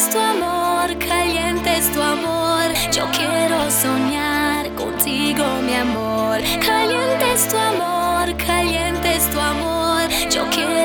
es tu amor, caliente es tu amor. Yo quiero soñar contigo, mi amor. Caliente es tu amor, caliente es tu amor. Yo quiero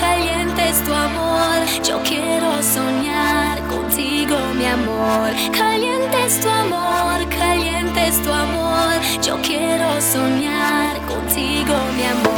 caliente es tu amor. Yo quiero soñar contigo, mi amor. Caliente es tu amor, caliente es tu amor. Yo quiero soñar contigo, mi amor.